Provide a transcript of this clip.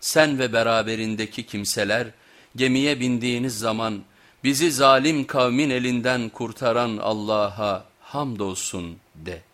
sen ve beraberindeki kimseler gemiye bindiğiniz zaman bizi zalim kavmin elinden kurtaran Allah'a hamdolsun de.